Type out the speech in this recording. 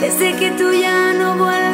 Desde que tú ya no vuelves.